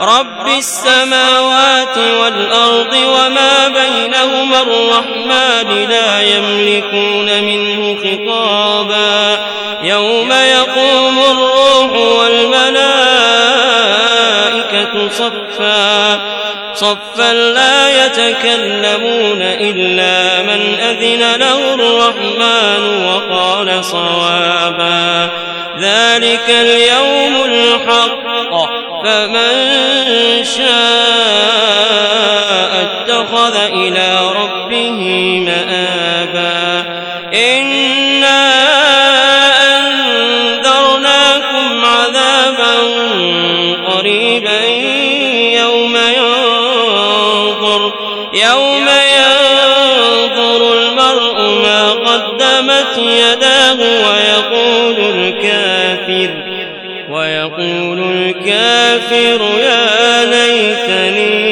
رب السماوات والأرض وما بينهما الرحمن لا يملكون منه خطابا. يوم يقوم الروح والملائكة صفا. صفا لا يتكلمون إلا من أذن له الرحمن وقال صوابا. ذلك اليوم الحق. فمن شاء اتخذ إلى ربه مآبا إنا أنذرناكم عذابا قريبا الكافر يا ليتني